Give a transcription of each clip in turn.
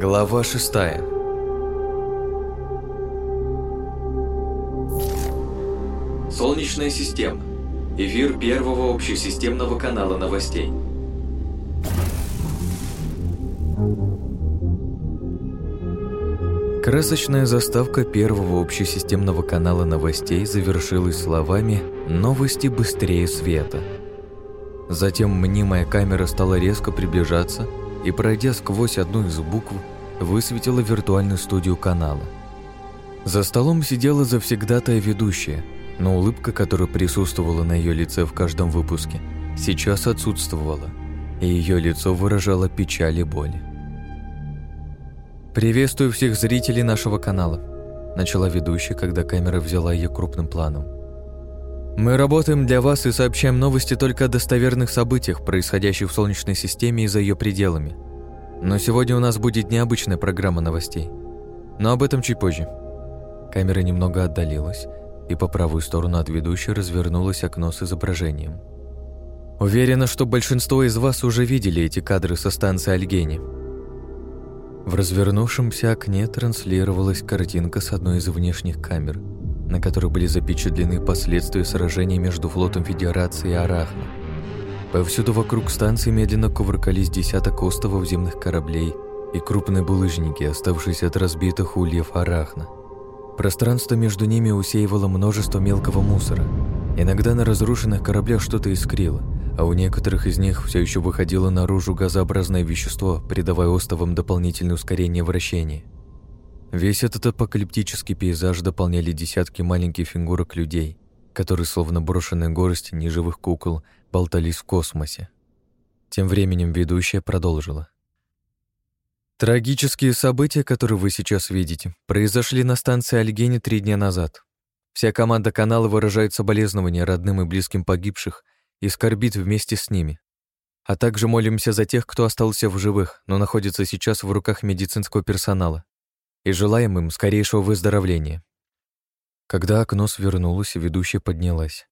Глава шестая Солнечная система. Эфир первого общесистемного канала новостей. Красочная заставка первого общесистемного канала новостей завершилась словами «Новости быстрее света». Затем мнимая камера стала резко приближаться и, пройдя сквозь одну из букв, высветила виртуальную студию канала. За столом сидела завсегдатая ведущая, но улыбка, которая присутствовала на ее лице в каждом выпуске, сейчас отсутствовала, и ее лицо выражало печаль и боль. «Приветствую всех зрителей нашего канала», — начала ведущая, когда камера взяла ее крупным планом. Мы работаем для вас и сообщаем новости только о достоверных событиях, происходящих в Солнечной системе и за ее пределами. Но сегодня у нас будет необычная программа новостей. Но об этом чуть позже. Камера немного отдалилась, и по правую сторону от ведущей развернулось окно с изображением. Уверена, что большинство из вас уже видели эти кадры со станции Альгени. В развернувшемся окне транслировалась картинка с одной из внешних камер – на которых были запечатлены последствия сражения между флотом Федерации и Арахна. Повсюду вокруг станции медленно кувыркались десяток островов земных кораблей и крупные булыжники, оставшиеся от разбитых ульев Арахна. Пространство между ними усеивало множество мелкого мусора. Иногда на разрушенных кораблях что-то искрило, а у некоторых из них все еще выходило наружу газообразное вещество, придавая островам дополнительное ускорение вращения. Весь этот апокалиптический пейзаж дополняли десятки маленьких фигурок людей, которые, словно брошенные горсти неживых кукол, болтались в космосе. Тем временем ведущая продолжила. Трагические события, которые вы сейчас видите, произошли на станции Альгени три дня назад. Вся команда канала выражает соболезнования родным и близким погибших и скорбит вместе с ними. А также молимся за тех, кто остался в живых, но находится сейчас в руках медицинского персонала и желаем им скорейшего выздоровления. Когда окно свернулось, ведущая поднялась.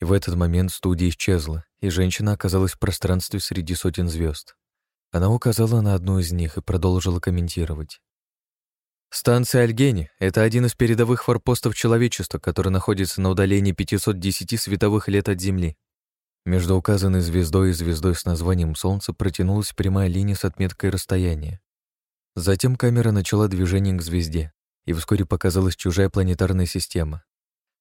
И в этот момент студия исчезла, и женщина оказалась в пространстве среди сотен звезд. Она указала на одну из них и продолжила комментировать. Станция Альгени — это один из передовых форпостов человечества, который находится на удалении 510 световых лет от Земли. Между указанной звездой и звездой с названием Солнце протянулась прямая линия с отметкой расстояния. Затем камера начала движение к звезде, и вскоре показалась чужая планетарная система.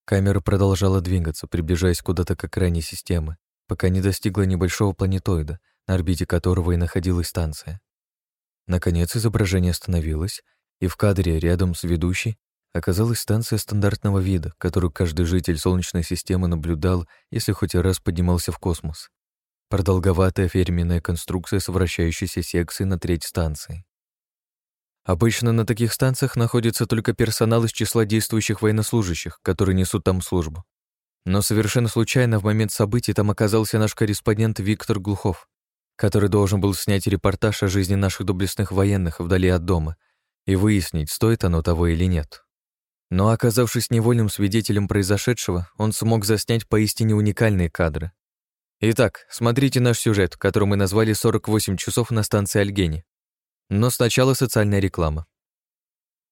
Камера продолжала двигаться, приближаясь куда-то к окраине системы, пока не достигла небольшого планетоида, на орбите которого и находилась станция. Наконец изображение остановилось, и в кадре рядом с ведущей оказалась станция стандартного вида, которую каждый житель Солнечной системы наблюдал, если хоть раз поднимался в космос. Продолговатая ферменная конструкция с вращающейся секцией на треть станции. Обычно на таких станциях находится только персонал из числа действующих военнослужащих, которые несут там службу. Но совершенно случайно в момент событий там оказался наш корреспондент Виктор Глухов, который должен был снять репортаж о жизни наших доблестных военных вдали от дома и выяснить, стоит оно того или нет. Но оказавшись невольным свидетелем произошедшего, он смог заснять поистине уникальные кадры. Итак, смотрите наш сюжет, который мы назвали «48 часов на станции Альгени». Но сначала социальная реклама.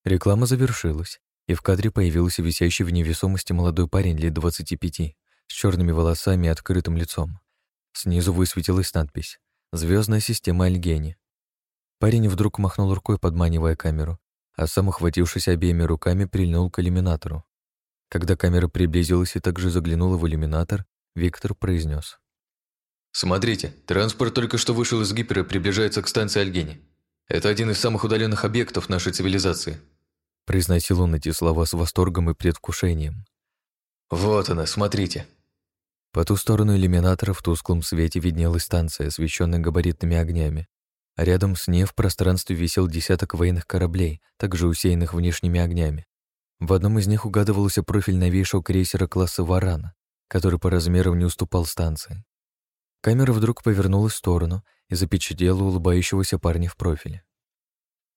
Реклама завершилась, и в кадре появился висящий в невесомости молодой парень лет 25 с черными волосами и открытым лицом. Снизу высветилась надпись «Звездная система Альгени». Парень вдруг махнул рукой, подманивая камеру, а сам, охватившись обеими руками, прильнул к иллюминатору. Когда камера приблизилась и также заглянула в иллюминатор, Виктор произнес: «Смотрите, транспорт только что вышел из гипера и приближается к станции Альгени. Это один из самых удаленных объектов нашей цивилизации», произносил он эти слова с восторгом и предвкушением. «Вот она, смотрите». По ту сторону иллюминатора в тусклом свете виднелась станция, освещенная габаритными огнями, а рядом с ней в пространстве висел десяток военных кораблей, также усеянных внешними огнями. В одном из них угадывался профиль новейшего крейсера класса «Варана», который по размерам не уступал станции. Камера вдруг повернулась в сторону и запечатлела улыбающегося парня в профиле.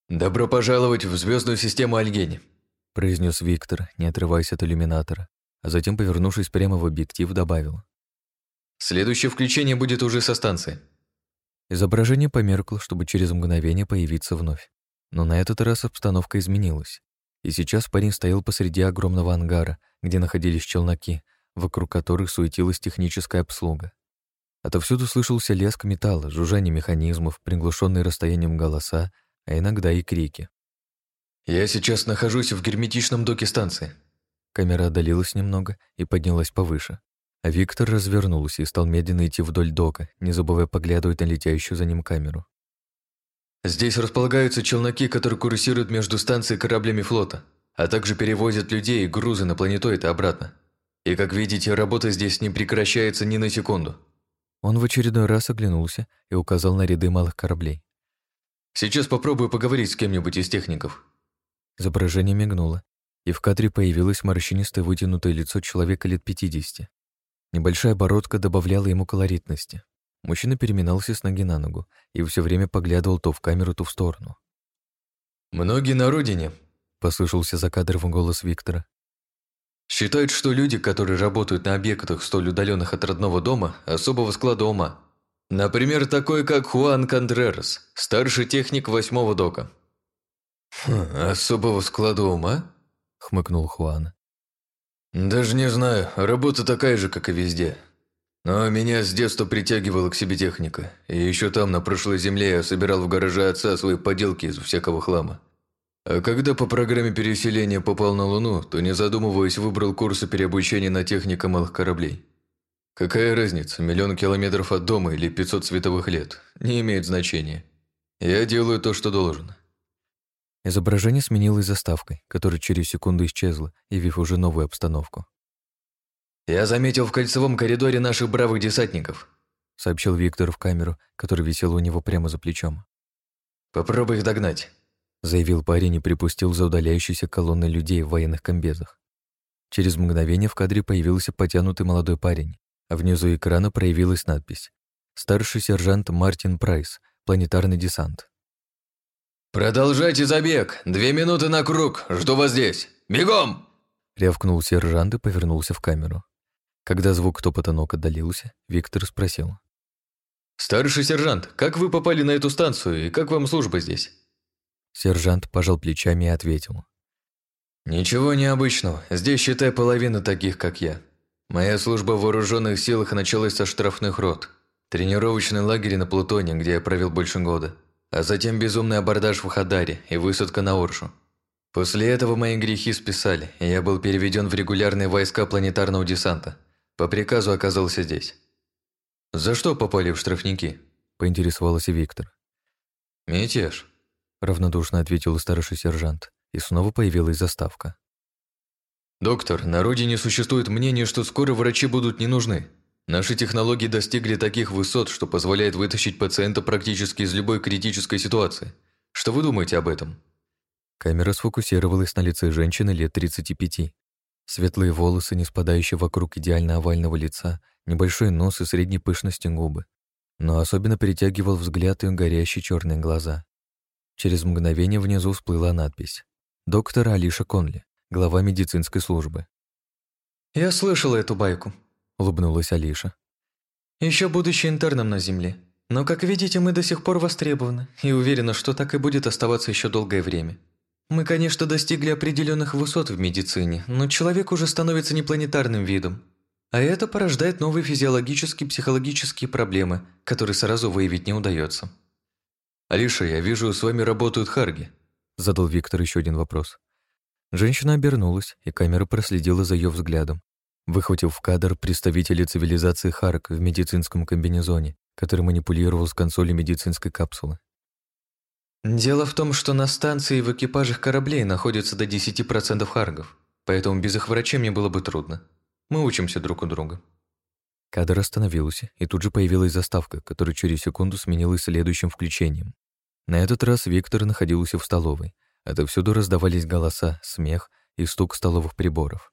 «Добро пожаловать в звездную систему Альгени», — произнес Виктор, не отрываясь от иллюминатора, а затем, повернувшись прямо в объектив, добавил. «Следующее включение будет уже со станции». Изображение померкло, чтобы через мгновение появиться вновь. Но на этот раз обстановка изменилась. И сейчас парень стоял посреди огромного ангара, где находились челноки, вокруг которых суетилась техническая обслуга. Отовсюду слышался лязг металла, жужжание механизмов, приглушенные расстоянием голоса, а иногда и крики. «Я сейчас нахожусь в герметичном доке станции». Камера отдалилась немного и поднялась повыше. А Виктор развернулся и стал медленно идти вдоль дока, не забывая поглядывать на летящую за ним камеру. «Здесь располагаются челноки, которые курсируют между станцией и кораблями флота, а также перевозят людей и грузы на планетоид и обратно. И, как видите, работа здесь не прекращается ни на секунду». Он в очередной раз оглянулся и указал на ряды малых кораблей. «Сейчас попробую поговорить с кем-нибудь из техников». Изображение мигнуло, и в кадре появилось морщинистое вытянутое лицо человека лет пятидесяти. Небольшая бородка добавляла ему колоритности. Мужчина переминался с ноги на ногу и все время поглядывал то в камеру, то в сторону. «Многие на родине», — послышался за кадровым голос Виктора. «Считают, что люди, которые работают на объектах, столь удаленных от родного дома, особого склада ума. Например, такой, как Хуан Контрерас, старший техник восьмого дока». «Хм, «Особого склада ума?» — хмыкнул Хуан. «Даже не знаю, работа такая же, как и везде. Но меня с детства притягивала к себе техника. И еще там, на прошлой земле, я собирал в гараже отца свои поделки из всякого хлама. А когда по программе переселения попал на Луну, то, не задумываясь, выбрал курсы переобучения на техника малых кораблей. Какая разница, миллион километров от дома или 500 световых лет? Не имеет значения. Я делаю то, что должен. Изображение сменилось заставкой, которая через секунду исчезла, явив уже новую обстановку. «Я заметил в кольцевом коридоре наших бравых десантников», сообщил Виктор в камеру, которая висела у него прямо за плечом. «Попробуй их догнать», заявил парень и припустил за удаляющейся колонной людей в военных комбезах. Через мгновение в кадре появился потянутый молодой парень, а внизу экрана проявилась надпись «Старший сержант Мартин Прайс, планетарный десант». «Продолжайте забег! Две минуты на круг! Жду вас здесь! Бегом!» Рявкнул сержант и повернулся в камеру. Когда звук топота ног отдалился, Виктор спросил. «Старший сержант, как вы попали на эту станцию и как вам служба здесь?» Сержант пожал плечами и ответил. «Ничего необычного. Здесь, считай, половина таких, как я. Моя служба в вооруженных силах началась со штрафных рот. Тренировочный лагерь на Плутоне, где я провел больше года а затем безумный абордаж в Хадаре и высадка на Оршу. После этого мои грехи списали, и я был переведен в регулярные войска планетарного десанта. По приказу оказался здесь. «За что попали в штрафники?» – поинтересовался Виктор. «Мятеж», – равнодушно ответил старший сержант, и снова появилась заставка. «Доктор, на родине существует мнение, что скоро врачи будут не нужны. Наши технологии достигли таких высот, что позволяет вытащить пациента практически из любой критической ситуации. Что вы думаете об этом? Камера сфокусировалась на лице женщины лет 35. Светлые волосы, не спадающие вокруг идеально овального лица, небольшой нос и средней пышности губы. Но особенно перетягивал взгляд и горящие черные глаза. Через мгновение внизу всплыла надпись. «Доктор Алиша Конли, глава медицинской службы». «Я слышала эту байку», улыбнулась Алиша. Еще будучи интерном на Земле. Но, как видите, мы до сих пор востребованы и уверена, что так и будет оставаться еще долгое время. Мы, конечно, достигли определенных высот в медицине, но человек уже становится непланетарным видом. А это порождает новые физиологические и психологические проблемы, которые сразу выявить не удается. «Алиша, я вижу, с вами работают Харги», – задал Виктор еще один вопрос. Женщина обернулась, и камера проследила за ее взглядом, выхватив в кадр представителя цивилизации Харк в медицинском комбинезоне, который манипулировал с консолью медицинской капсулы. «Дело в том, что на станции в экипажах кораблей находится до 10% харгов, поэтому без их врачей мне было бы трудно. Мы учимся друг у друга». Кадр остановился, и тут же появилась заставка, которая через секунду сменилась следующим включением. На этот раз Виктор находился в столовой. Отовсюду раздавались голоса, смех и стук столовых приборов.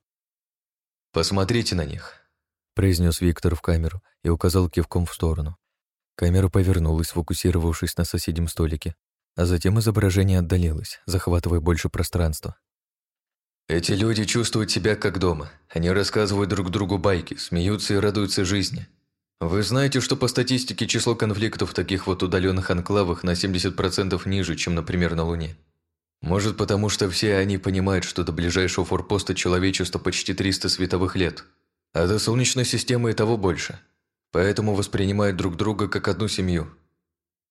«Посмотрите на них», — произнес Виктор в камеру и указал кивком в сторону. Камера повернулась, фокусировавшись на соседнем столике, а затем изображение отдалилось, захватывая больше пространства. «Эти люди чувствуют себя как дома. Они рассказывают друг другу байки, смеются и радуются жизни. Вы знаете, что по статистике число конфликтов в таких вот удаленных анклавах на 70% ниже, чем, например, на Луне? Может, потому что все они понимают, что до ближайшего форпоста человечества почти 300 световых лет, а до Солнечной системы и того больше. Поэтому воспринимают друг друга как одну семью.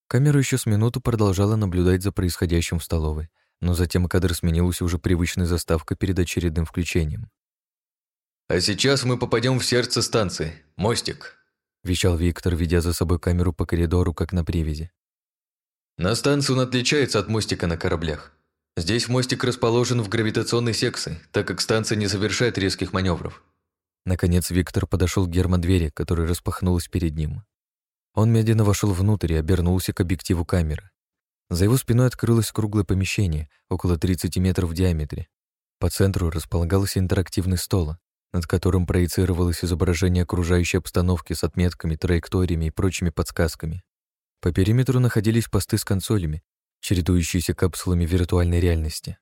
Камера еще с минуту продолжала наблюдать за происходящим в столовой, но затем кадр сменился уже привычной заставкой перед очередным включением. «А сейчас мы попадем в сердце станции. Мостик», — вещал Виктор, ведя за собой камеру по коридору, как на привязи. «На станции он отличается от мостика на кораблях. Здесь мостик расположен в гравитационной секции, так как станция не совершает резких маневров. Наконец Виктор подошел к гермодвери, которая распахнулась перед ним. Он медленно вошел внутрь и обернулся к объективу камеры. За его спиной открылось круглое помещение, около 30 метров в диаметре. По центру располагался интерактивный стол, над которым проецировалось изображение окружающей обстановки с отметками, траекториями и прочими подсказками. По периметру находились посты с консолями, чередующиеся капсулами виртуальной реальности.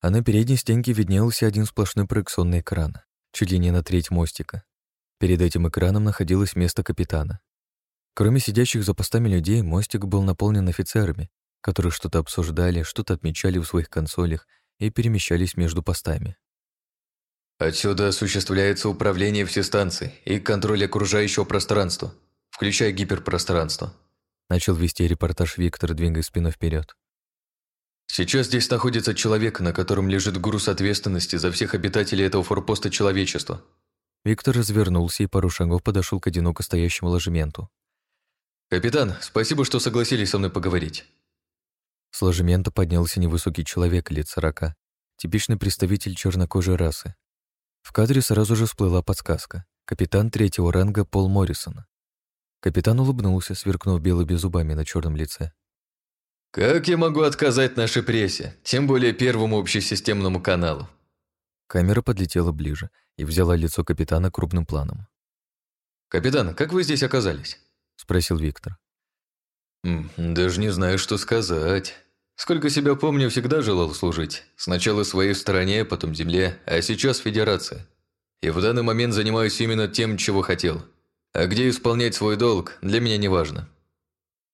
А на передней стенке виднелся один сплошной проекционный экран, чуть ли не на треть мостика. Перед этим экраном находилось место капитана. Кроме сидящих за постами людей, мостик был наполнен офицерами, которые что-то обсуждали, что-то отмечали в своих консолях и перемещались между постами. Отсюда осуществляется управление всей станции и контроль окружающего пространства, включая гиперпространство. Начал вести репортаж Виктор, двигая спину вперед. Сейчас здесь находится человек, на котором лежит груз ответственности за всех обитателей этого форпоста человечества. Виктор развернулся и пару шагов подошел к одиноко стоящему ложементу. «Капитан, спасибо, что согласились со мной поговорить». С ложемента поднялся невысокий человек лет сорока, типичный представитель чернокожей расы. В кадре сразу же всплыла подсказка. Капитан третьего ранга Пол Моррисон. Капитан улыбнулся, сверкнув белыми зубами на черном лице. «Как я могу отказать нашей прессе, тем более первому общесистемному каналу?» Камера подлетела ближе и взяла лицо капитана крупным планом. «Капитан, как вы здесь оказались?» – спросил Виктор. «Даже не знаю, что сказать. Сколько себя помню, всегда желал служить. Сначала своей стране, потом земле, а сейчас Федерация. И в данный момент занимаюсь именно тем, чего хотел. А где исполнять свой долг, для меня не важно.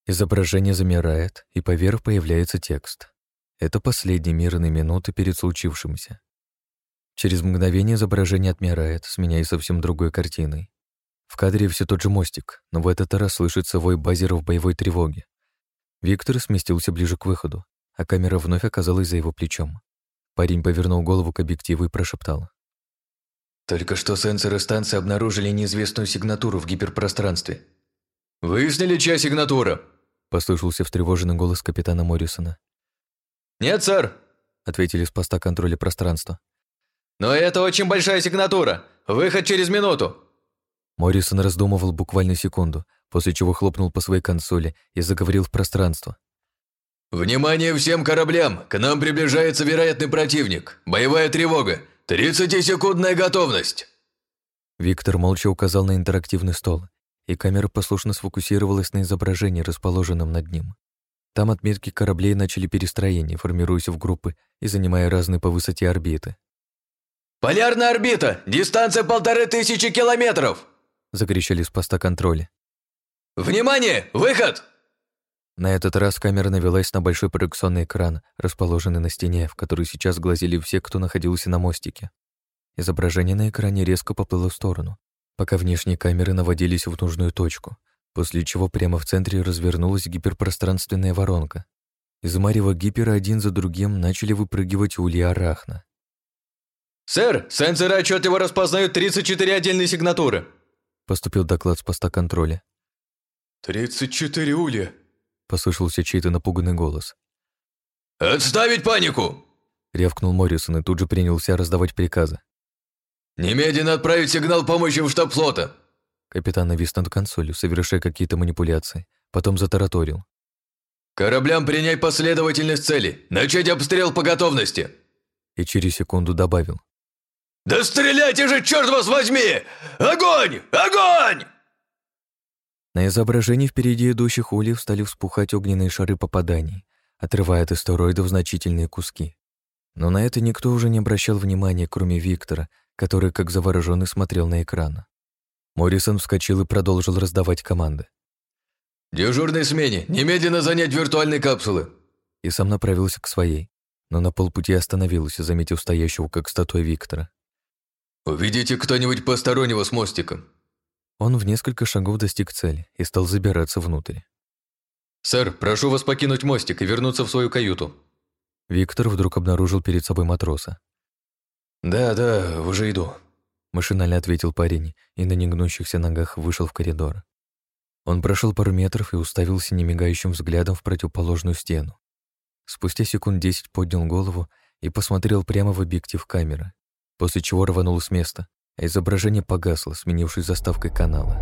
Изображение замирает, и поверх появляется текст. Это последние мирные минуты перед случившимся. Через мгновение изображение отмирает, сменяясь совсем другой картиной. В кадре все тот же мостик, но в этот раз слышится вой базеров боевой тревоги. Виктор сместился ближе к выходу, а камера вновь оказалась за его плечом. Парень повернул голову к объективу и прошептал. «Только что сенсоры станции обнаружили неизвестную сигнатуру в гиперпространстве». «Выяснили, чья сигнатура?» – послышался встревоженный голос капитана Моррисона. «Нет, сэр», – ответили с поста контроля пространства. «Но это очень большая сигнатура. Выход через минуту». Моррисон раздумывал буквально секунду, после чего хлопнул по своей консоли и заговорил в пространство. «Внимание всем кораблям! К нам приближается вероятный противник. Боевая тревога. 30-секундная готовность!» Виктор молча указал на интерактивный стол, и камера послушно сфокусировалась на изображении, расположенном над ним. Там отметки кораблей начали перестроение, формируясь в группы и занимая разные по высоте орбиты. «Полярная орбита! Дистанция полторы тысячи километров!» закричали с поста контроля. «Внимание! Выход!» На этот раз камера навелась на большой проекционный экран, расположенный на стене, в который сейчас глазели все, кто находился на мостике. Изображение на экране резко поплыло в сторону, пока внешние камеры наводились в нужную точку, после чего прямо в центре развернулась гиперпространственная воронка. Из марева гипера один за другим начали выпрыгивать ульи арахна. «Сэр, сенсоры отчетливо распознают 34 отдельные сигнатуры», поступил доклад с поста контроля. «34 улья», послышался чей-то напуганный голос. «Отставить панику!» — рявкнул Моррисон и тут же принялся раздавать приказы. «Немедленно отправить сигнал помощи в штаб флота!» Капитан навис над консолью, совершая какие-то манипуляции, потом затараторил. «Кораблям принять последовательность цели! Начать обстрел по готовности!» И через секунду добавил. «Да стреляйте же, черт вас возьми! Огонь! Огонь!» На изображении впереди идущих ульев стали вспухать огненные шары попаданий, отрывая от астероидов значительные куски. Но на это никто уже не обращал внимания, кроме Виктора, который как завороженный смотрел на экран. Моррисон вскочил и продолжил раздавать команды. «Дежурной смене! Немедленно занять виртуальные капсулы!» И сам направился к своей, но на полпути остановился, заметив стоящего как статуя Виктора. «Уведите кто-нибудь постороннего с мостиком!» Он в несколько шагов достиг цели и стал забираться внутрь. «Сэр, прошу вас покинуть мостик и вернуться в свою каюту». Виктор вдруг обнаружил перед собой матроса. «Да, да, уже иду», — машинально ответил парень и на негнущихся ногах вышел в коридор. Он прошел пару метров и уставился немигающим взглядом в противоположную стену. Спустя секунд десять поднял голову и посмотрел прямо в объектив камеры, после чего рванул с места, а изображение погасло, сменившись заставкой канала.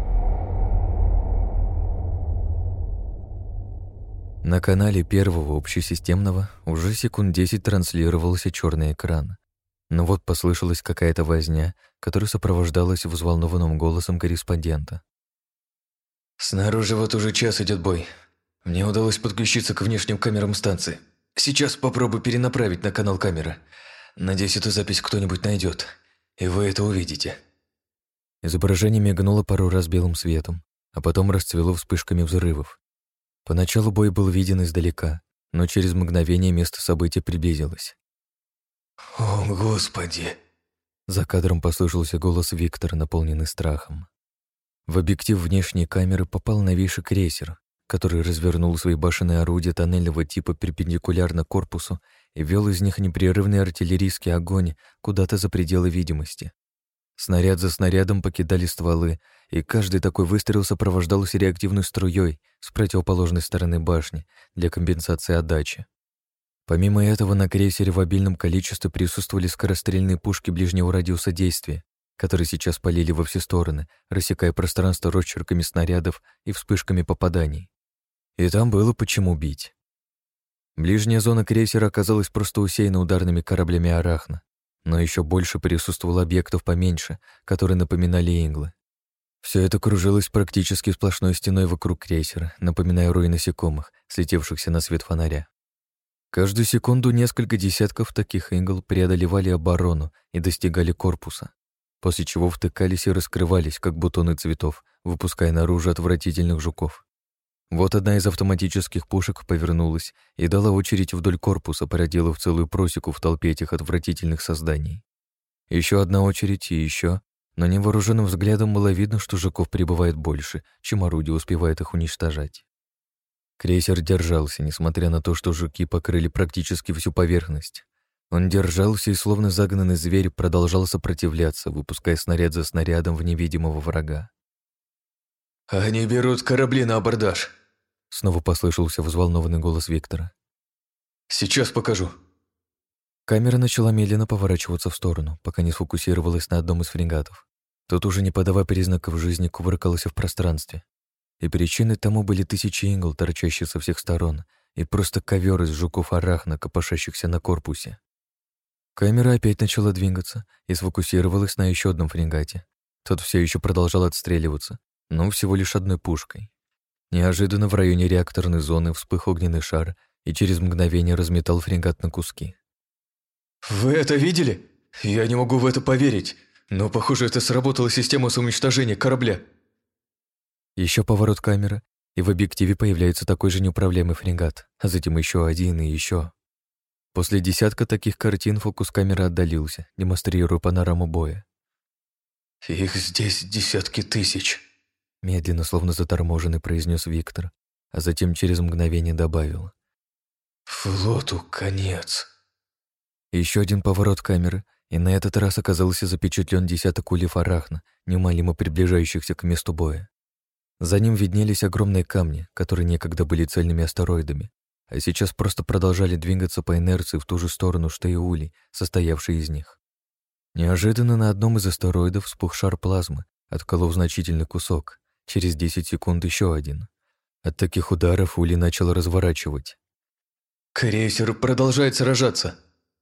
На канале первого общесистемного уже секунд десять транслировался черный экран. Но вот послышалась какая-то возня, которая сопровождалась взволнованным голосом корреспондента. Снаружи вот уже час идет бой. Мне удалось подключиться к внешним камерам станции. Сейчас попробую перенаправить на канал камеры. Надеюсь, эту запись кто-нибудь найдет, и вы это увидите. Изображение мигнуло пару раз белым светом, а потом расцвело вспышками взрывов. Поначалу бой был виден издалека, но через мгновение место события приблизилось. «О, Господи!» За кадром послышался голос Виктора, наполненный страхом. В объектив внешней камеры попал новейший крейсер, который развернул свои башенные орудия тоннельного типа перпендикулярно корпусу и вел из них непрерывный артиллерийский огонь куда-то за пределы видимости. Снаряд за снарядом покидали стволы, и каждый такой выстрел сопровождался реактивной струей с противоположной стороны башни для компенсации отдачи. Помимо этого, на крейсере в обильном количестве присутствовали скорострельные пушки ближнего радиуса действия, которые сейчас полили во все стороны, рассекая пространство росчерками снарядов и вспышками попаданий. И там было почему бить. Ближняя зона крейсера оказалась просто усеяна ударными кораблями «Арахна», но еще больше присутствовало объектов поменьше, которые напоминали инглы. Все это кружилось практически сплошной стеной вокруг крейсера, напоминая руи насекомых, слетевшихся на свет фонаря. Каждую секунду несколько десятков таких игл преодолевали оборону и достигали корпуса после чего втыкались и раскрывались, как бутоны цветов, выпуская наружу отвратительных жуков. Вот одна из автоматических пушек повернулась и дала очередь вдоль корпуса, проделав целую просеку в толпе этих отвратительных созданий. Еще одна очередь и еще, но невооруженным взглядом было видно, что жуков прибывает больше, чем орудие успевает их уничтожать. Крейсер держался, несмотря на то, что жуки покрыли практически всю поверхность. Он держался и, словно загнанный зверь, продолжал сопротивляться, выпуская снаряд за снарядом в невидимого врага. «Они берут корабли на абордаж», — снова послышался взволнованный голос Виктора. «Сейчас покажу». Камера начала медленно поворачиваться в сторону, пока не сфокусировалась на одном из фрегатов. Тот уже не подавая признаков жизни, кувыркался в пространстве. И причиной тому были тысячи ингл, торчащие со всех сторон, и просто ковер из жуков арахна, копошащихся на корпусе. Камера опять начала двигаться и сфокусировалась на еще одном фрегате. Тот все еще продолжал отстреливаться, но всего лишь одной пушкой. Неожиданно в районе реакторной зоны вспых огненный шар и через мгновение разметал фрегат на куски. «Вы это видели? Я не могу в это поверить, но, похоже, это сработала система самоуничтожения корабля». Еще поворот камеры, и в объективе появляется такой же неуправляемый фрегат, а затем еще один и еще. После десятка таких картин фокус камеры отдалился, демонстрируя панораму боя. «Их здесь десятки тысяч», — медленно, словно заторможенный, произнес Виктор, а затем через мгновение добавил. «Флоту конец». Еще один поворот камеры, и на этот раз оказался запечатлен десяток ульев арахна, неумолимо приближающихся к месту боя. За ним виднелись огромные камни, которые некогда были цельными астероидами, а сейчас просто продолжали двигаться по инерции в ту же сторону, что и улей, состоявший из них. Неожиданно на одном из астероидов вспух шар плазмы, отколов значительный кусок, через 10 секунд еще один. От таких ударов Ули начал разворачивать. «Крейсер продолжает сражаться!»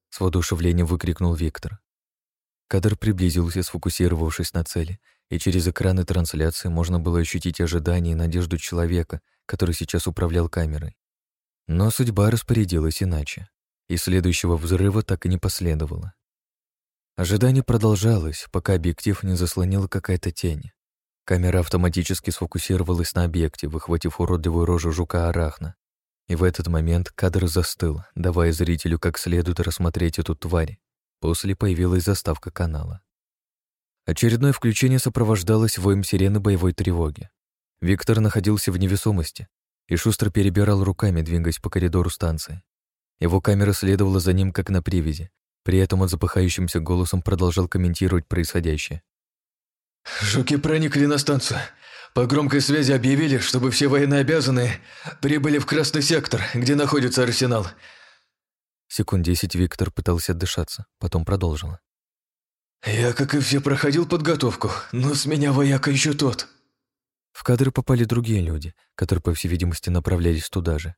С воодушевлением выкрикнул Виктор. Кадр приблизился, сфокусировавшись на цели, и через экраны трансляции можно было ощутить ожидание и надежду человека, который сейчас управлял камерой. Но судьба распорядилась иначе, и следующего взрыва так и не последовало. Ожидание продолжалось, пока объектив не заслонила какая-то тень. Камера автоматически сфокусировалась на объекте, выхватив уродливую рожу жука Арахна. И в этот момент кадр застыл, давая зрителю как следует рассмотреть эту тварь. После появилась заставка канала. Очередное включение сопровождалось воем сирены боевой тревоги. Виктор находился в невесомости и шустро перебирал руками, двигаясь по коридору станции. Его камера следовала за ним, как на привязи. При этом он запыхающимся голосом продолжал комментировать происходящее. «Жуки проникли на станцию. По громкой связи объявили, чтобы все военнообязанные прибыли в Красный сектор, где находится арсенал». Секунд десять Виктор пытался отдышаться, потом продолжил. «Я, как и все, проходил подготовку, но с меня вояка еще тот». В кадры попали другие люди, которые, по всей видимости, направлялись туда же.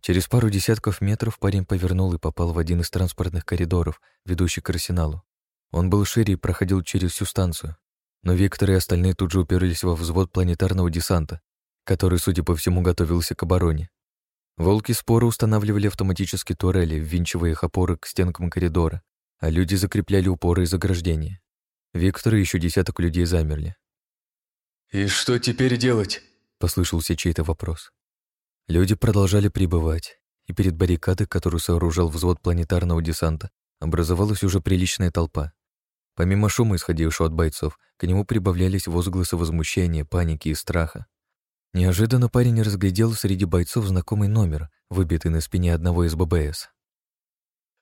Через пару десятков метров парень повернул и попал в один из транспортных коридоров, ведущий к арсеналу. Он был шире и проходил через всю станцию. Но Виктор и остальные тут же уперлись во взвод планетарного десанта, который, судя по всему, готовился к обороне. Волки споры устанавливали автоматические турели, ввинчивая их опоры к стенкам коридора, а люди закрепляли упоры и заграждения. Виктор и еще десяток людей замерли. «И что теперь делать?» — послышался чей-то вопрос. Люди продолжали прибывать, и перед баррикадой, которую сооружал взвод планетарного десанта, образовалась уже приличная толпа. Помимо шума, исходившего от бойцов, к нему прибавлялись возгласы возмущения, паники и страха. Неожиданно парень разглядел среди бойцов знакомый номер, выбитый на спине одного из ББС.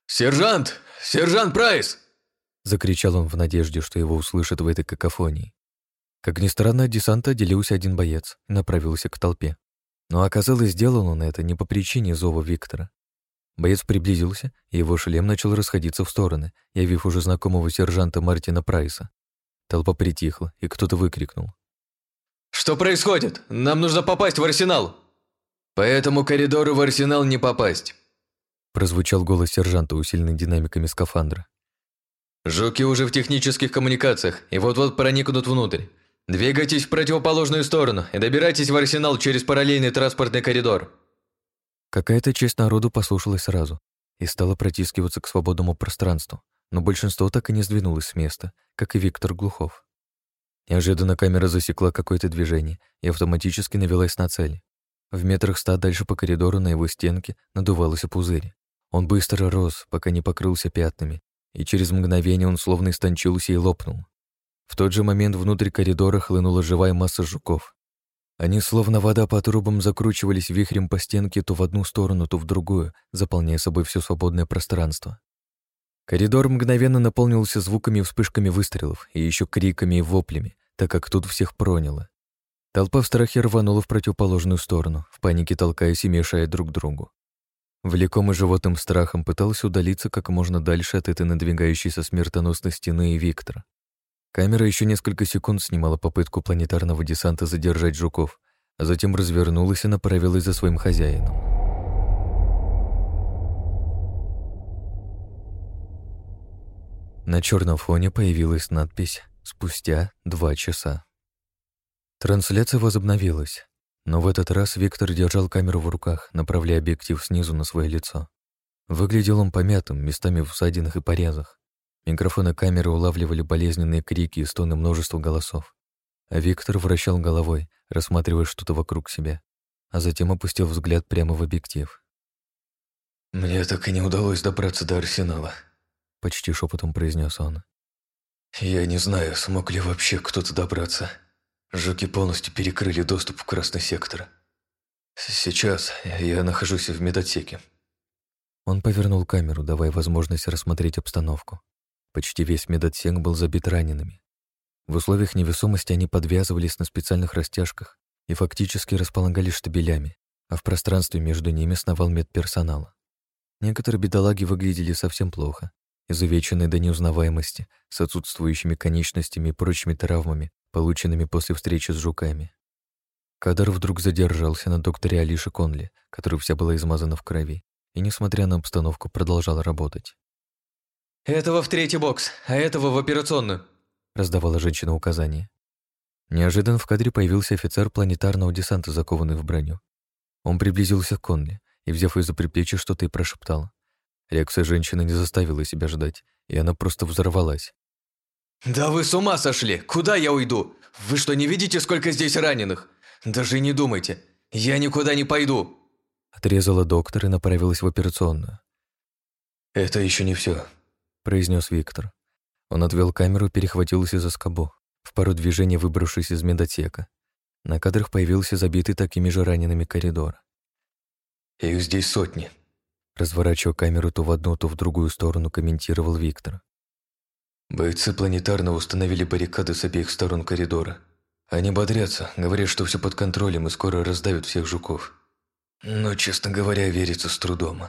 «Сержант! Сержант Прайс!» Закричал он в надежде, что его услышат в этой какофонии. Как ни странно, от десанта отделился один боец и направился к толпе. Но оказалось, сделал он это не по причине зова Виктора. Боец приблизился, и его шлем начал расходиться в стороны, явив уже знакомого сержанта Мартина Прайса. Толпа притихла, и кто-то выкрикнул. «Что происходит? Нам нужно попасть в арсенал!» «По этому коридору в арсенал не попасть!» Прозвучал голос сержанта, усиленный динамиками скафандра. «Жуки уже в технических коммуникациях и вот-вот проникнут внутрь. Двигайтесь в противоположную сторону и добирайтесь в арсенал через параллельный транспортный коридор». Какая-то часть народу послушалась сразу и стала протискиваться к свободному пространству, но большинство так и не сдвинулось с места, как и Виктор Глухов. Неожиданно камера засекла какое-то движение и автоматически навелась на цель. В метрах ста дальше по коридору на его стенке надувался пузырь. Он быстро рос, пока не покрылся пятнами, и через мгновение он словно истончился и лопнул. В тот же момент внутрь коридора хлынула живая масса жуков. Они словно вода по трубам закручивались вихрем по стенке то в одну сторону, то в другую, заполняя собой все свободное пространство. Коридор мгновенно наполнился звуками и вспышками выстрелов, и еще криками и воплями, так как тут всех проняло. Толпа в страхе рванула в противоположную сторону, в панике толкаясь и мешая друг другу. Влекомый животным страхом пытался удалиться как можно дальше от этой надвигающейся смертоносной стены и Виктора. Камера еще несколько секунд снимала попытку планетарного десанта задержать жуков, а затем развернулась и направилась за своим хозяином. На черном фоне появилась надпись «Спустя два часа». Трансляция возобновилась, но в этот раз Виктор держал камеру в руках, направляя объектив снизу на свое лицо. Выглядел он помятым, местами в ссадинах и порезах. Микрофоны камеры улавливали болезненные крики и стоны множества голосов. А Виктор вращал головой, рассматривая что-то вокруг себя, а затем опустил взгляд прямо в объектив. «Мне так и не удалось добраться до арсенала», — почти шепотом произнес он. «Я не знаю, смог ли вообще кто-то добраться. Жуки полностью перекрыли доступ в Красный сектор. Сейчас я нахожусь в медотсеке». Он повернул камеру, давая возможность рассмотреть обстановку. Почти весь медотсек был забит ранеными. В условиях невесомости они подвязывались на специальных растяжках и фактически располагались штабелями, а в пространстве между ними сновал медперсонал. Некоторые бедолаги выглядели совсем плохо, изувеченные до неузнаваемости, с отсутствующими конечностями и прочими травмами, полученными после встречи с жуками. Кадр вдруг задержался на докторе Алише Конли, которая вся была измазана в крови, и, несмотря на обстановку, продолжала работать. «Этого в третий бокс, а этого в операционную», — раздавала женщина указания. Неожиданно в кадре появился офицер планетарного десанта, закованный в броню. Он приблизился к Конли и, взяв ее за предплечье, что-то и прошептал. Реакция женщины не заставила себя ждать, и она просто взорвалась. «Да вы с ума сошли! Куда я уйду? Вы что, не видите, сколько здесь раненых? Даже не думайте. Я никуда не пойду!» Отрезала доктор и направилась в операционную. «Это еще не все, произнес Виктор. Он отвел камеру и перехватился за скобу, в пару движений выбравшись из медотека. На кадрах появился забитый такими же ранеными коридор. «Их здесь сотни», разворачивая камеру то в одну, то в другую сторону, комментировал Виктор. Бойцы планетарно установили баррикады с обеих сторон коридора. Они бодрятся, говорят, что все под контролем и скоро раздавят всех жуков. Но, честно говоря, верится с трудом.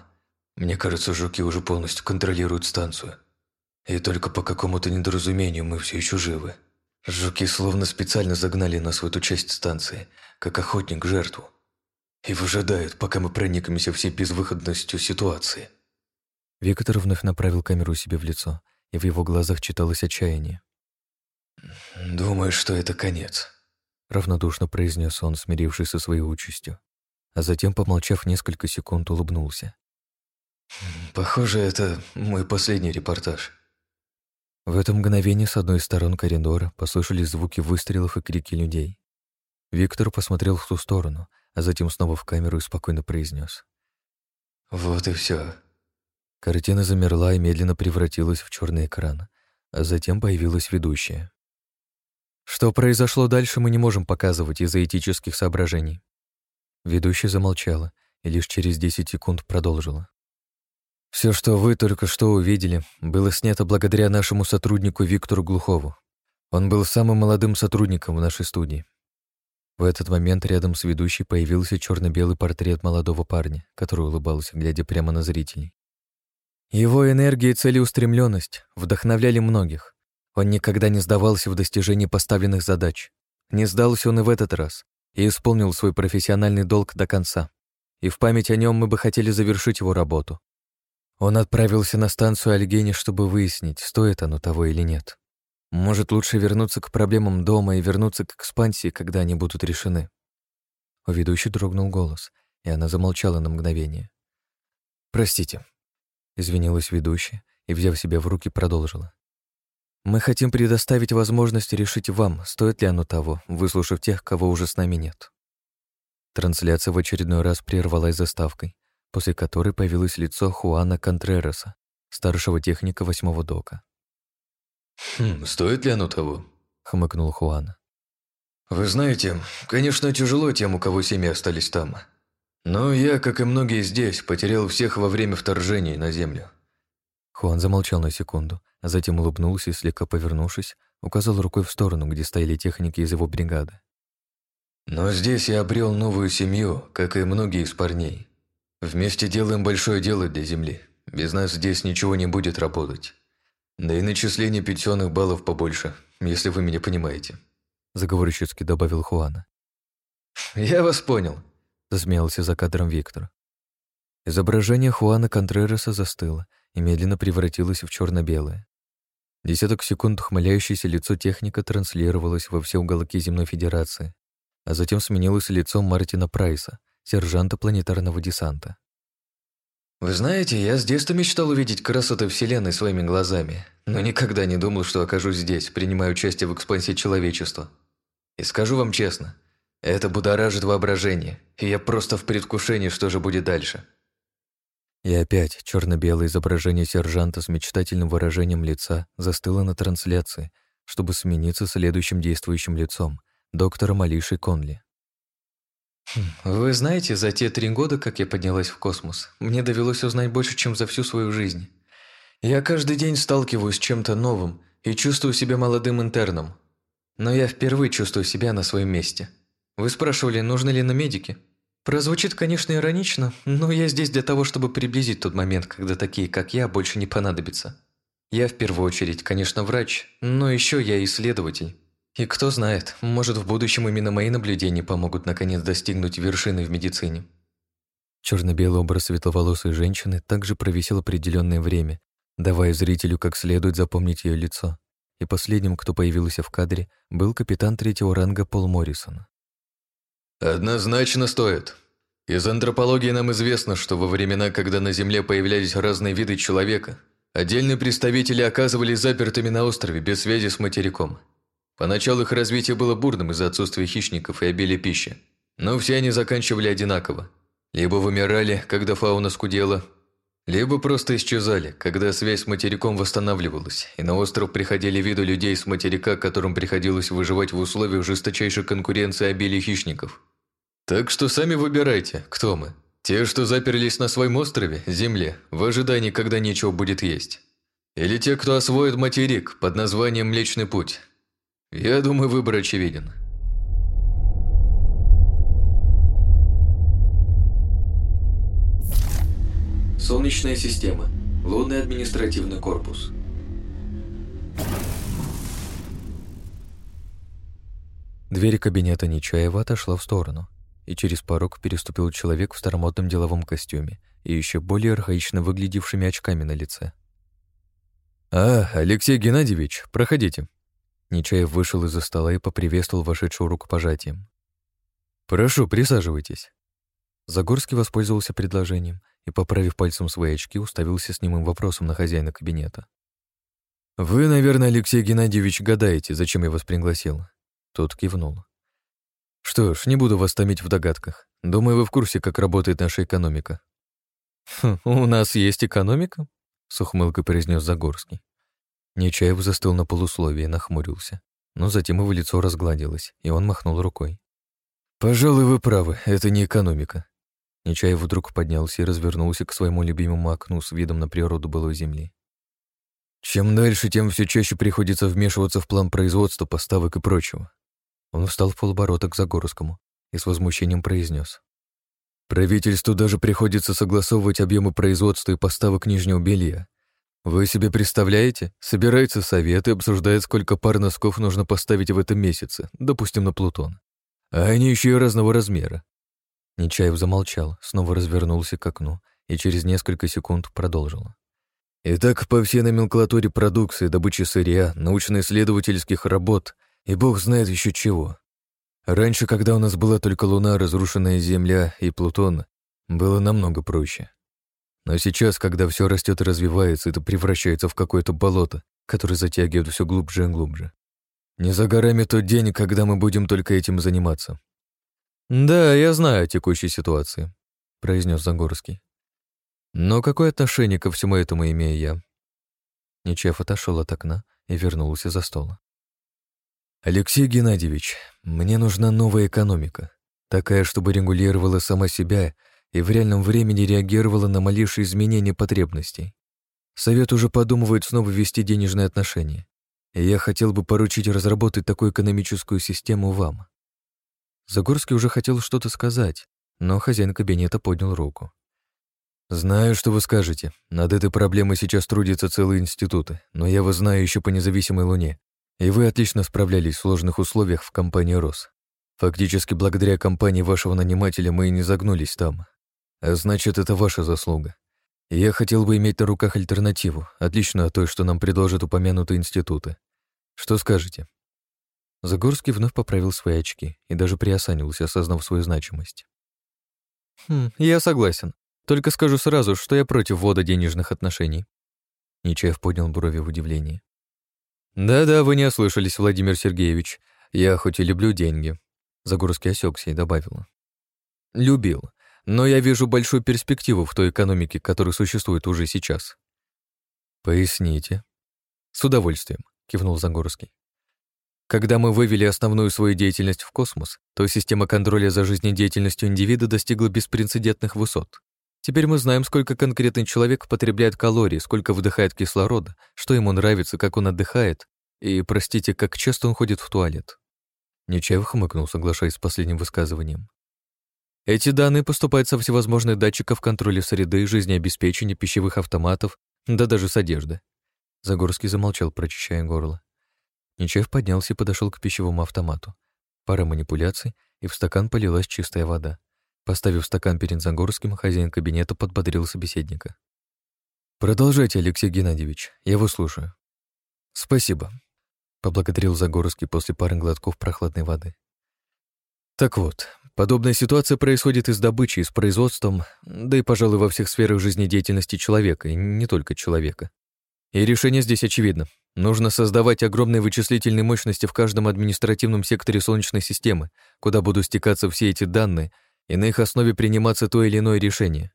Мне кажется, жуки уже полностью контролируют станцию. И только по какому-то недоразумению мы все еще живы. Жуки словно специально загнали нас в эту часть станции, как охотник жертву. И выжидают, пока мы проникнемся всей безвыходностью ситуации. Виктор вновь направил камеру себе в лицо – и в его глазах читалось отчаяние. «Думаю, что это конец», — равнодушно произнес он, смирившись со своей участью, а затем, помолчав несколько секунд, улыбнулся. «Похоже, это мой последний репортаж». В это мгновение с одной из сторон коридора послышались звуки выстрелов и крики людей. Виктор посмотрел в ту сторону, а затем снова в камеру и спокойно произнес: «Вот и все. Картина замерла и медленно превратилась в черный экран, а затем появилась ведущая. Что произошло дальше, мы не можем показывать из-за этических соображений. Ведущая замолчала и лишь через 10 секунд продолжила. Все, что вы только что увидели, было снято благодаря нашему сотруднику Виктору Глухову. Он был самым молодым сотрудником в нашей студии. В этот момент рядом с ведущей появился черно белый портрет молодого парня, который улыбался, глядя прямо на зрителей. Его энергия и целеустремленность вдохновляли многих. Он никогда не сдавался в достижении поставленных задач. Не сдался он и в этот раз, и исполнил свой профессиональный долг до конца. И в память о нем мы бы хотели завершить его работу. Он отправился на станцию Альгени, чтобы выяснить, стоит оно того или нет. Может, лучше вернуться к проблемам дома и вернуться к экспансии, когда они будут решены. У ведущей дрогнул голос, и она замолчала на мгновение. «Простите, извинилась ведущая и, взяв себя в руки, продолжила. Мы хотим предоставить возможность решить вам, стоит ли оно того, выслушав тех, кого уже с нами нет. Трансляция в очередной раз прервалась заставкой, после которой появилось лицо Хуана Контререса, старшего техника восьмого дока. «Хм, стоит ли оно того?» — хмыкнул Хуан. «Вы знаете, конечно, тяжело тем, у кого семьи остались там. Но я, как и многие здесь, потерял всех во время вторжения на Землю. Хуан замолчал на секунду, а затем улыбнулся и, слегка повернувшись, указал рукой в сторону, где стояли техники из его бригады. Но здесь я обрел новую семью, как и многие из парней. Вместе делаем большое дело для Земли. Без нас здесь ничего не будет работать. Да и начисление пенсионных баллов побольше, если вы меня понимаете. Заговорщицки добавил Хуана. «Я вас понял», засмеялся за кадром Виктор. Изображение Хуана Контререса застыло и медленно превратилось в черно белое Десяток секунд ухмыляющееся лицо техника транслировалось во все уголки Земной Федерации, а затем сменилось лицом Мартина Прайса, сержанта планетарного десанта. «Вы знаете, я с детства мечтал увидеть красоты Вселенной своими глазами, но никогда не думал, что окажусь здесь, принимая участие в экспансии человечества. И скажу вам честно, это будоражит воображение, и я просто в предвкушении, что же будет дальше. И опять черно-белое изображение сержанта с мечтательным выражением лица застыло на трансляции, чтобы смениться следующим действующим лицом, доктором Алишей Конли. «Вы знаете, за те три года, как я поднялась в космос, мне довелось узнать больше, чем за всю свою жизнь. Я каждый день сталкиваюсь с чем-то новым и чувствую себя молодым интерном. Но я впервые чувствую себя на своем месте. Вы спрашивали, нужны ли нам медики? Прозвучит, конечно, иронично, но я здесь для того, чтобы приблизить тот момент, когда такие, как я, больше не понадобятся. Я в первую очередь, конечно, врач, но еще я исследователь. И кто знает, может, в будущем именно мои наблюдения помогут наконец достигнуть вершины в медицине. Черно-белый образ светловолосой женщины также провисел определенное время, давая зрителю как следует запомнить ее лицо. И последним, кто появился в кадре, был капитан третьего ранга Пол Моррисон. Однозначно стоит. Из антропологии нам известно, что во времена, когда на Земле появлялись разные виды человека, отдельные представители оказывались запертыми на острове без связи с материком. Поначалу их развитие было бурным из-за отсутствия хищников и обилия пищи. Но все они заканчивали одинаково. Либо вымирали, когда фауна скудела, либо просто исчезали, когда связь с материком восстанавливалась, и на остров приходили виды людей с материка, которым приходилось выживать в условиях жесточайшей конкуренции обилия хищников. Так что сами выбирайте, кто мы. Те, что заперлись на своем острове, земле, в ожидании, когда нечего будет есть. Или те, кто освоит материк под названием Млечный Путь. Я думаю, выбор очевиден. Солнечная система. Лунный административный корпус. Дверь кабинета Нечаева отошла в сторону, и через порог переступил человек в старомодном деловом костюме и еще более архаично выглядевшими очками на лице. «А, Алексей Геннадьевич, проходите». Нечаев вышел из-за стола и поприветствовал вошедшего рукопожатием. «Прошу, присаживайтесь». Загорский воспользовался предложением и, поправив пальцем свои очки, уставился с немым вопросом на хозяина кабинета. «Вы, наверное, Алексей Геннадьевич, гадаете, зачем я вас пригласил?» Тот кивнул. «Что ж, не буду вас томить в догадках. Думаю, вы в курсе, как работает наша экономика». «Хм, «У нас есть экономика?» — с ухмылкой произнес Загорский. Нечаев застыл на полусловие и нахмурился, но затем его лицо разгладилось, и он махнул рукой. «Пожалуй, вы правы, это не экономика». Нечаев вдруг поднялся и развернулся к своему любимому окну с видом на природу былой земли. Чем дальше, тем все чаще приходится вмешиваться в план производства, поставок и прочего. Он встал в полоборота к Загорскому и с возмущением произнес: Правительству даже приходится согласовывать объемы производства и поставок нижнего белья. Вы себе представляете? Собирается совет и обсуждает, сколько пар носков нужно поставить в этом месяце, допустим, на Плутон. А они еще и разного размера. Нечаев замолчал, снова развернулся к окну и через несколько секунд продолжил. Итак, по всей номенклатуре продукции, добычи сырья, научно-исследовательских работ и бог знает еще чего. Раньше, когда у нас была только Луна, разрушенная Земля и Плутон, было намного проще. Но сейчас, когда все растет и развивается, это превращается в какое-то болото, которое затягивает все глубже и глубже. Не за горами тот день, когда мы будем только этим заниматься. «Да, я знаю о текущей ситуации», — произнес Загорский. «Но какое отношение ко всему этому имею я?» Нечаев отошел от окна и вернулся за стол. «Алексей Геннадьевич, мне нужна новая экономика, такая, чтобы регулировала сама себя и в реальном времени реагировала на малейшие изменения потребностей. Совет уже подумывает снова ввести денежные отношения, и я хотел бы поручить разработать такую экономическую систему вам». Загорский уже хотел что-то сказать, но хозяин кабинета поднял руку. «Знаю, что вы скажете. Над этой проблемой сейчас трудятся целые институты, но я вас знаю еще по независимой Луне, и вы отлично справлялись в сложных условиях в компании «Рос». Фактически, благодаря компании вашего нанимателя мы и не загнулись там. А значит, это ваша заслуга. Я хотел бы иметь на руках альтернативу, отличную от той, что нам предложат упомянутые институты. Что скажете?» Загорский вновь поправил свои очки и даже приосанился, осознав свою значимость. «Хм, я согласен. Только скажу сразу, что я против ввода денежных отношений». Нечаев поднял брови в удивлении. «Да-да, вы не ослышались, Владимир Сергеевич. Я хоть и люблю деньги». Загорский осекся и добавил. «Любил. Но я вижу большую перспективу в той экономике, которая существует уже сейчас». «Поясните». «С удовольствием», — кивнул Загорский. Когда мы вывели основную свою деятельность в космос, то система контроля за жизнедеятельностью индивида достигла беспрецедентных высот. Теперь мы знаем, сколько конкретный человек потребляет калорий, сколько вдыхает кислорода, что ему нравится, как он отдыхает, и, простите, как часто он ходит в туалет. Нечаев хмыкнул, соглашаясь с последним высказыванием. Эти данные поступают со всевозможных датчиков контроля среды, жизнеобеспечения, пищевых автоматов, да даже с одежды. Загорский замолчал, прочищая горло. Нечаев поднялся и подошел к пищевому автомату. Пара манипуляций, и в стакан полилась чистая вода. Поставив стакан перед Загорским, хозяин кабинета подбодрил собеседника. «Продолжайте, Алексей Геннадьевич, я вас слушаю». «Спасибо», — поблагодарил Загорский после пары глотков прохладной воды. «Так вот, подобная ситуация происходит и с добычей, и с производством, да и, пожалуй, во всех сферах жизнедеятельности человека, и не только человека. И решение здесь очевидно. Нужно создавать огромные вычислительные мощности в каждом административном секторе Солнечной системы, куда будут стекаться все эти данные, и на их основе приниматься то или иное решение.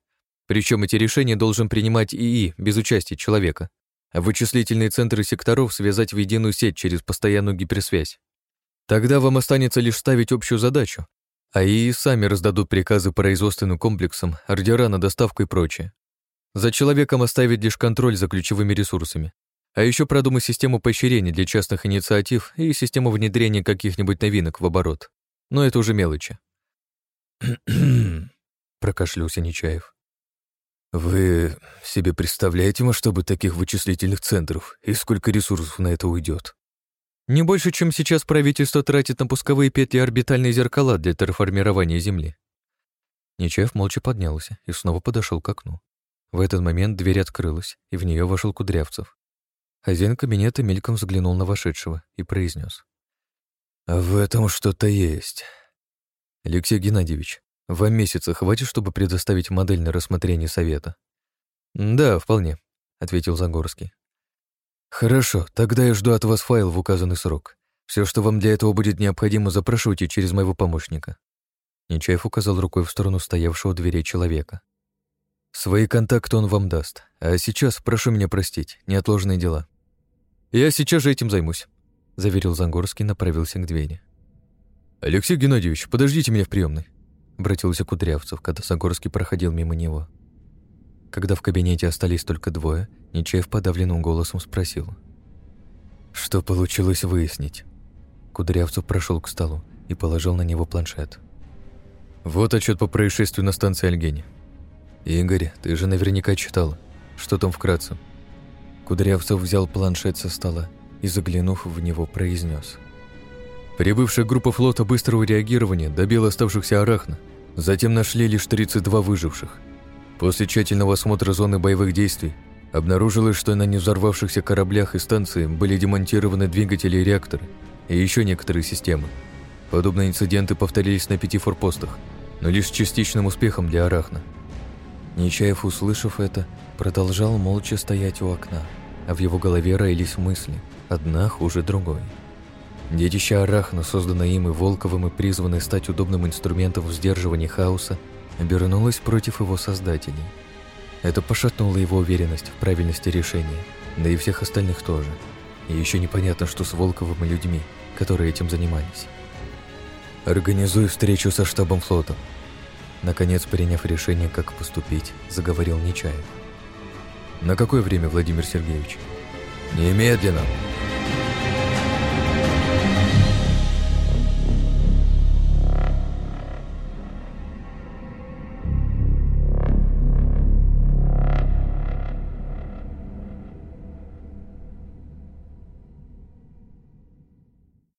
Причем эти решения должен принимать ИИ без участия человека, а вычислительные центры секторов связать в единую сеть через постоянную гиперсвязь. Тогда вам останется лишь ставить общую задачу, а ИИ сами раздадут приказы производственным комплексам, ордера на доставку и прочее. За человеком оставить лишь контроль за ключевыми ресурсами. А еще продумать систему поощрений для частных инициатив и систему внедрения каких-нибудь новинок в оборот. Но это уже мелочи. прокашлялся Нечаев. «Вы себе представляете масштабы таких вычислительных центров и сколько ресурсов на это уйдет? Не больше, чем сейчас правительство тратит на пусковые петли орбитальные зеркала для терраформирования Земли. Нечаев молча поднялся и снова подошел к окну. В этот момент дверь открылась, и в нее вошел Кудрявцев. Хозяин кабинета мельком взглянул на вошедшего и произнес: «А в этом что-то есть. Алексей Геннадьевич, вам месяца хватит, чтобы предоставить модель на рассмотрение совета?» «Да, вполне», — ответил Загорский. «Хорошо, тогда я жду от вас файл в указанный срок. Все, что вам для этого будет необходимо, запрашивайте через моего помощника». Нечаев указал рукой в сторону стоявшего у дверей человека. «Свои контакты он вам даст. А сейчас прошу меня простить, неотложные дела». «Я сейчас же этим займусь», — заверил Загорский и направился к двери. «Алексей Геннадьевич, подождите меня в приемной», — обратился Кудрявцев, когда Загорский проходил мимо него. Когда в кабинете остались только двое, Нечаев подавленным голосом спросил. «Что получилось выяснить?» Кудрявцев прошел к столу и положил на него планшет. «Вот отчет по происшествию на станции Альгени. Игорь, ты же наверняка читал. Что там вкратце?» Кудрявцев взял планшет со стола и, заглянув в него, произнес. Прибывшая группа флота быстрого реагирования добила оставшихся арахна. Затем нашли лишь 32 выживших – После тщательного осмотра зоны боевых действий обнаружилось, что на невзорвавшихся кораблях и станции были демонтированы двигатели и реакторы, и еще некоторые системы. Подобные инциденты повторились на пяти форпостах, но лишь с частичным успехом для Арахна. Нечаев, услышав это, продолжал молча стоять у окна, а в его голове роились мысли, одна хуже другой. Детище Арахна, созданное им и Волковым и призванное стать удобным инструментом в сдерживании хаоса, обернулась против его создателей. Это пошатнуло его уверенность в правильности решения, да и всех остальных тоже. И еще непонятно, что с Волковым и людьми, которые этим занимались. «Организуй встречу со штабом флота», Наконец, приняв решение, как поступить, заговорил Нечаев. «На какое время, Владимир Сергеевич?» «Немедленно!»